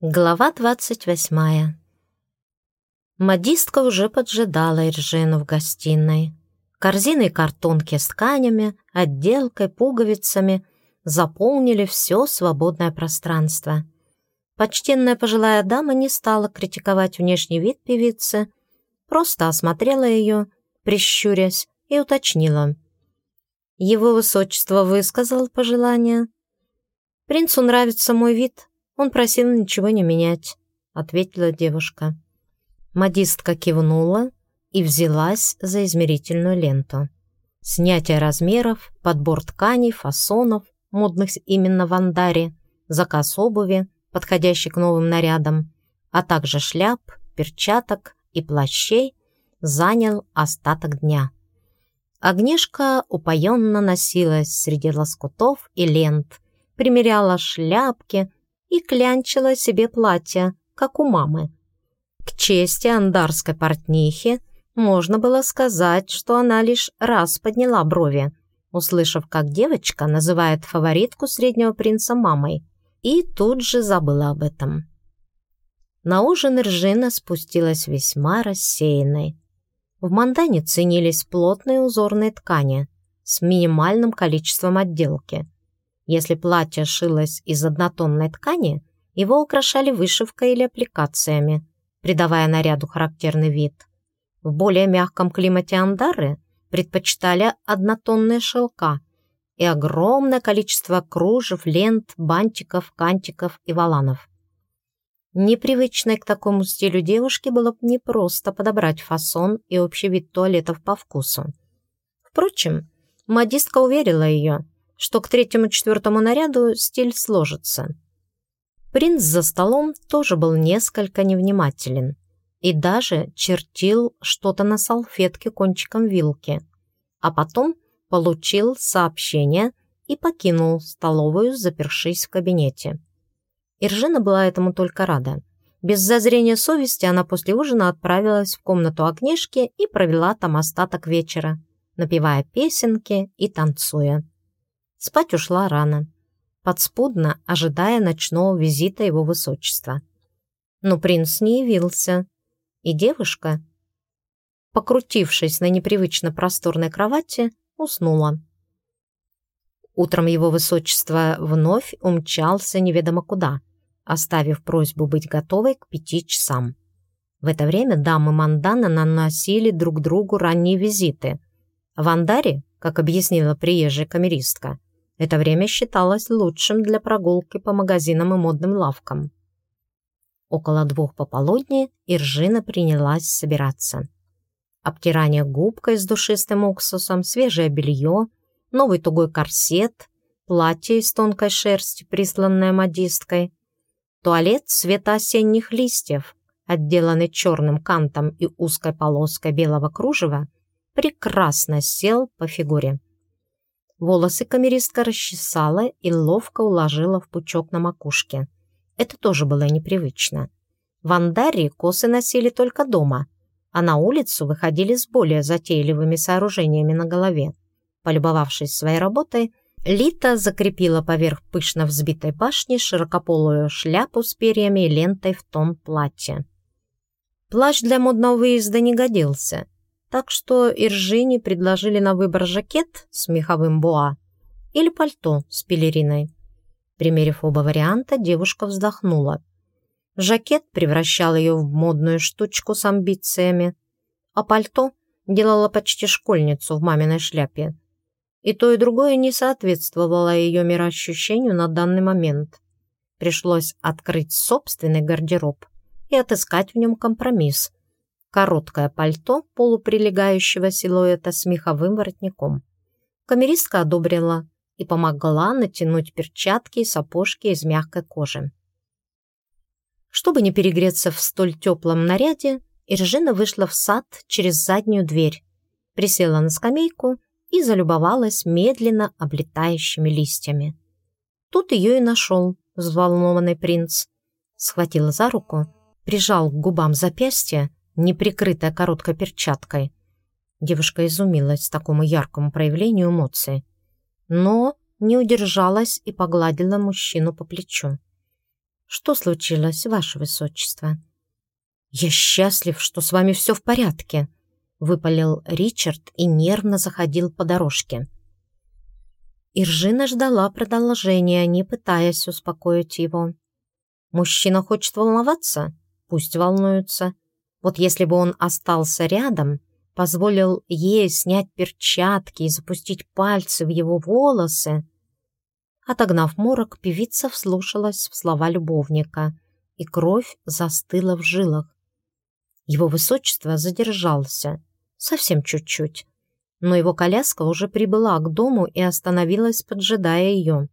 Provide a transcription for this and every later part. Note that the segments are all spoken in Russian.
Глава двадцать восьмая. Модистка уже поджидала Иржину в гостиной. Корзины и картонки с тканями, отделкой, пуговицами заполнили все свободное пространство. Почтенная пожилая дама не стала критиковать внешний вид певицы, просто осмотрела ее, прищурясь, и уточнила. Его высочество высказал пожелание. «Принцу нравится мой вид, он просил ничего не менять», — ответила девушка. Модистка кивнула и взялась за измерительную ленту. Снятие размеров, подбор тканей, фасонов, модных именно в андаре, заказ обуви, подходящий к новым нарядам, а также шляп, перчаток и плащей, занял остаток дня. Агнешка упоенно носилась среди лоскутов и лент, примеряла шляпки и клянчила себе платье, как у мамы. К чести андарской портнихи можно было сказать, что она лишь раз подняла брови, услышав, как девочка называет фаворитку среднего принца мамой, и тут же забыла об этом. На ужин Ржина спустилась весьма рассеянной. В Мандане ценились плотные узорные ткани с минимальным количеством отделки. Если платье шилось из однотонной ткани, его украшали вышивкой или аппликациями, придавая наряду характерный вид. В более мягком климате Андары предпочитали однотонные шелка и огромное количество кружев, лент, бантиков, кантиков и валанов. Непривычной к такому стилю девушке было бы непросто подобрать фасон и общий вид туалетов по вкусу. Впрочем, модистка уверила ее, что к третьему-четвертому наряду стиль сложится. Принц за столом тоже был несколько невнимателен и даже чертил что-то на салфетке кончиком вилки, а потом получил сообщение и покинул столовую, запершись в кабинете. Иржина была этому только рада. Без зазрения совести она после ужина отправилась в комнату Агнешки и провела там остаток вечера, напевая песенки и танцуя. Спать ушла рано, подспудно ожидая ночного визита его высочества. Но принц не явился, и девушка, покрутившись на непривычно просторной кровати, уснула. Утром его высочество вновь умчался неведомо куда, оставив просьбу быть готовой к пяти часам. В это время дамы Мандана наносили друг другу ранние визиты. В Андаре, как объяснила приезжая камеристка, это время считалось лучшим для прогулки по магазинам и модным лавкам. Около двух пополудни Иржина принялась собираться. Обтирание губкой с душистым уксусом, свежее белье, новый тугой корсет, платье из тонкой шерсти, присланное модисткой, Туалет цвета осенних листьев, отделанный черным кантом и узкой полоской белого кружева, прекрасно сел по фигуре. Волосы камеристка расчесала и ловко уложила в пучок на макушке. Это тоже было непривычно. В Андаре косы носили только дома, а на улицу выходили с более затейливыми сооружениями на голове. Полюбовавшись своей работой, Лита закрепила поверх пышно взбитой башни широкополую шляпу с перьями и лентой в тон платья. Плащ для модного выезда не годился, так что Иржине предложили на выбор жакет с меховым буа или пальто с пелериной. Примерив оба варианта, девушка вздохнула. Жакет превращал ее в модную штучку с амбициями, а пальто делало почти школьницу в маминой шляпе и то, и другое не соответствовало ее мироощущению на данный момент. Пришлось открыть собственный гардероб и отыскать в нем компромисс. Короткое пальто полуприлегающего силуэта с меховым воротником. Камеристка одобрила и помогла натянуть перчатки и сапожки из мягкой кожи. Чтобы не перегреться в столь теплом наряде, Иржина вышла в сад через заднюю дверь, присела на скамейку и залюбовалась медленно облетающими листьями. Тут ее и нашел взволнованный принц. Схватил за руку, прижал к губам запястье, неприкрытое короткой перчаткой. Девушка изумилась такому яркому проявлению эмоций, но не удержалась и погладила мужчину по плечу. Что случилось, ваше высочество?» «Я счастлив, что с вами все в порядке», — выпалил Ричард и нервно заходил по дорожке. Иржина ждала продолжения, не пытаясь успокоить его. «Мужчина хочет волноваться? Пусть волнуется. Вот если бы он остался рядом, позволил ей снять перчатки и запустить пальцы в его волосы, Отогнав морок, певица вслушалась в слова любовника, и кровь застыла в жилах. Его высочество задержался, совсем чуть-чуть, но его коляска уже прибыла к дому и остановилась, поджидая ее.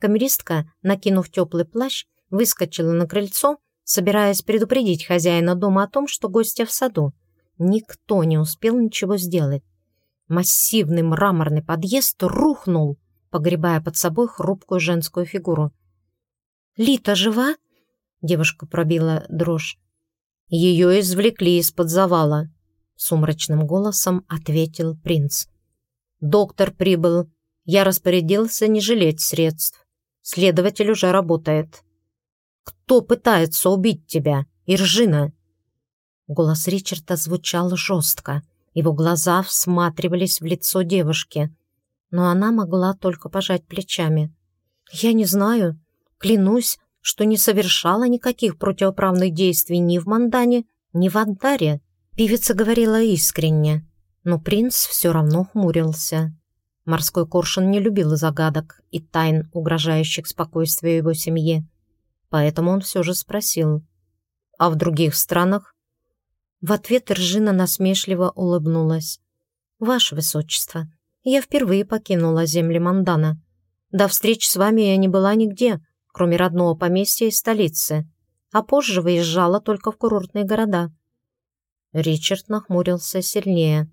Камеристка, накинув теплый плащ, выскочила на крыльцо, собираясь предупредить хозяина дома о том, что гостья в саду. Никто не успел ничего сделать. Массивный мраморный подъезд рухнул, погребая под собой хрупкую женскую фигуру. «Лита жива?» — девушка пробила дрожь. «Ее извлекли из-под завала», — сумрачным голосом ответил принц. «Доктор прибыл. Я распорядился не жалеть средств. Следователь уже работает. Кто пытается убить тебя, Иржина?» Голос Ричарда звучал жестко. Его глаза всматривались в лицо девушки но она могла только пожать плечами. «Я не знаю. Клянусь, что не совершала никаких противоправных действий ни в Мандане, ни в Андаре». Певица говорила искренне, но принц все равно хмурился. Морской коршун не любил загадок и тайн, угрожающих спокойствию его семьи. Поэтому он все же спросил. «А в других странах?» В ответ Ржина насмешливо улыбнулась. «Ваше Высочество, я впервые покинула земли Мандана. До встречи с вами я не была нигде, кроме родного поместья и столицы, а позже выезжала только в курортные города. Ричард нахмурился сильнее.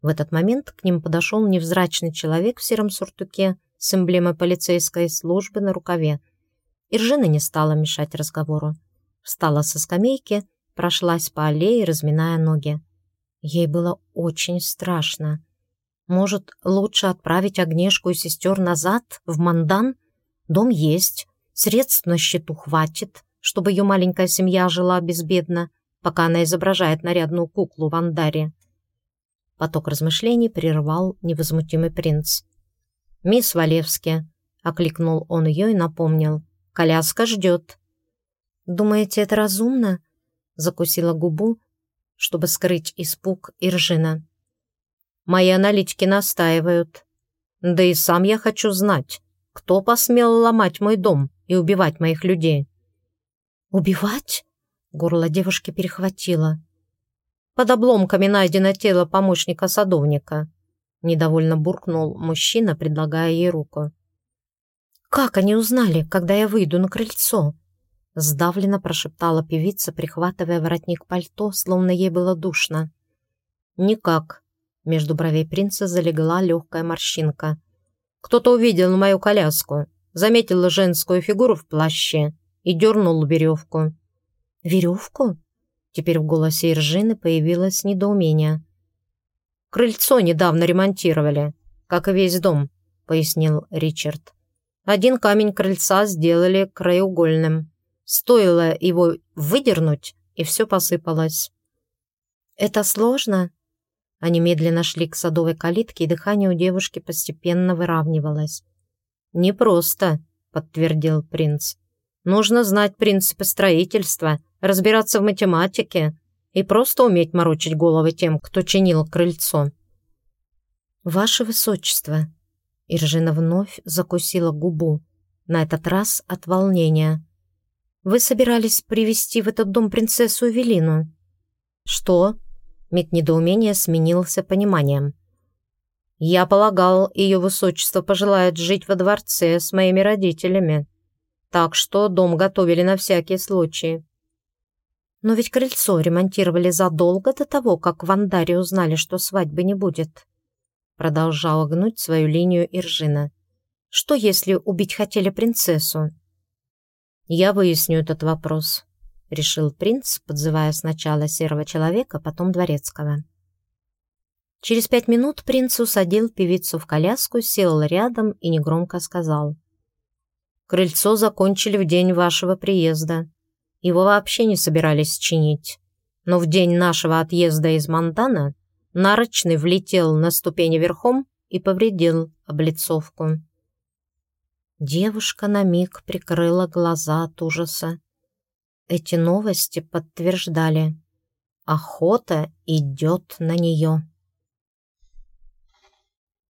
В этот момент к ним подошел невзрачный человек в сером суртуке с эмблемой полицейской службы на рукаве. Иржина не стала мешать разговору. Встала со скамейки, прошлась по аллее, разминая ноги. Ей было очень страшно. Может, лучше отправить Агнешку и сестер назад, в Мандан? Дом есть, средств на счету хватит, чтобы ее маленькая семья жила безбедно, пока она изображает нарядную куклу в Андаре. Поток размышлений прервал невозмутимый принц. «Мисс Валевски», — окликнул он ее и напомнил, — «коляска ждет». «Думаете, это разумно?» — закусила губу, чтобы скрыть испуг Иржина. Мои аналитики настаивают. Да и сам я хочу знать, кто посмел ломать мой дом и убивать моих людей. «Убивать?» — горло девушки перехватило. «Под обломками найдено тело помощника садовника», — недовольно буркнул мужчина, предлагая ей руку. «Как они узнали, когда я выйду на крыльцо?» Сдавленно прошептала певица, прихватывая воротник пальто, словно ей было душно. «Никак», между бровей принца залегла легкая морщинка. «Кто-то увидел мою коляску, заметил женскую фигуру в плаще и дернул веревку». «Веревку?» Теперь в голосе Иржины появилось недоумение. «Крыльцо недавно ремонтировали, как и весь дом», — пояснил Ричард. «Один камень крыльца сделали краеугольным. Стоило его выдернуть, и все посыпалось». «Это сложно?» Они медленно шли к садовой калитке, и дыхание у девушки постепенно выравнивалось. «Непросто», — подтвердил принц. «Нужно знать принципы строительства, разбираться в математике и просто уметь морочить головы тем, кто чинил крыльцо». «Ваше Высочество!» Иржина вновь закусила губу, на этот раз от волнения. «Вы собирались привести в этот дом принцессу Эвелину?» «Что?» Миг недоумения сменился пониманием. «Я полагал, ее высочество пожелает жить во дворце с моими родителями, так что дом готовили на всякий случай». «Но ведь крыльцо ремонтировали задолго до того, как в Андаре узнали, что свадьбы не будет», продолжала гнуть свою линию Иржина. «Что, если убить хотели принцессу?» «Я выясню этот вопрос», решил принц, подзывая сначала серого человека, потом дворецкого. Через пять минут принц усадил певицу в коляску, сел рядом и негромко сказал. Крыльцо закончили в день вашего приезда. Его вообще не собирались чинить. Но в день нашего отъезда из Монтана Нарочный влетел на ступени верхом и повредил облицовку. Девушка на миг прикрыла глаза от ужаса. Эти новости подтверждали. Охота идет на нее.